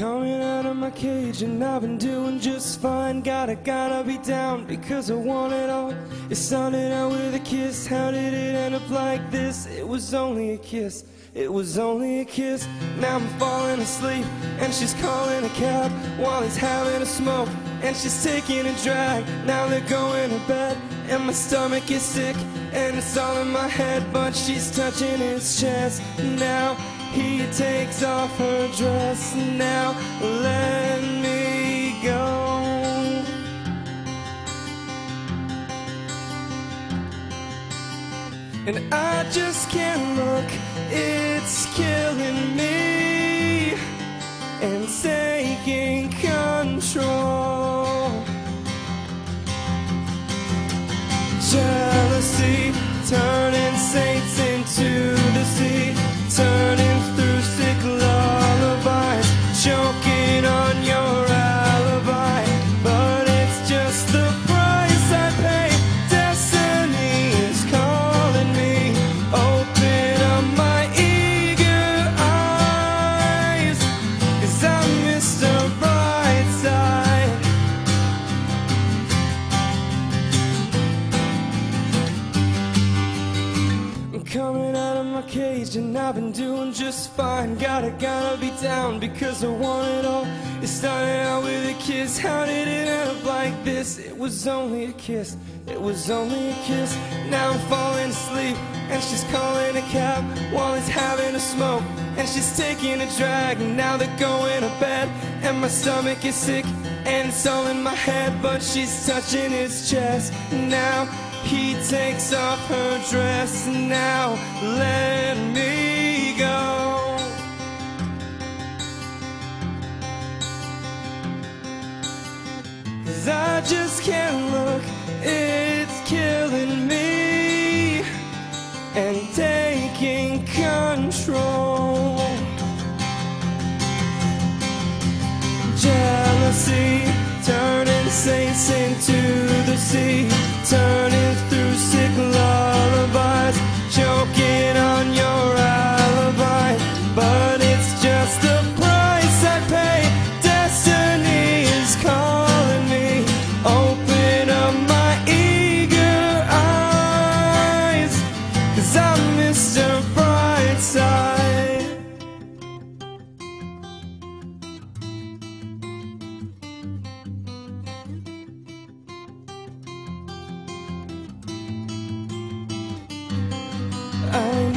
coming out of my cage and I've been doing just fine. Gotta, gotta be down because I want it all. It started out with a kiss. How did it end up like this? It was only a kiss. It was only a kiss. Now I'm falling asleep and she's calling a cab while he's having a smoke and she's taking a drag. Now they're going to bed and my stomach is sick and it's all in my head, but she's touching his chest now. He takes off her dress now. Let me go. And I just can't look, it's killing me and taking control. Coming out of my cage and I've been doing just fine. Gotta, gotta be down because I want it all. It started out with a kiss. How did it end up like this? It was only a kiss. It was only a kiss. Now I'm falling asleep and she's calling a cab while he's having a smoke. And she's taking a drag. And now they're going to bed and my stomach is sick and it's all in my head. But she's touching his chest now. He takes off her dress now. Let me go. Cause I just can't look, it's killing me and taking control. Jealousy turning saints into the sea, turning I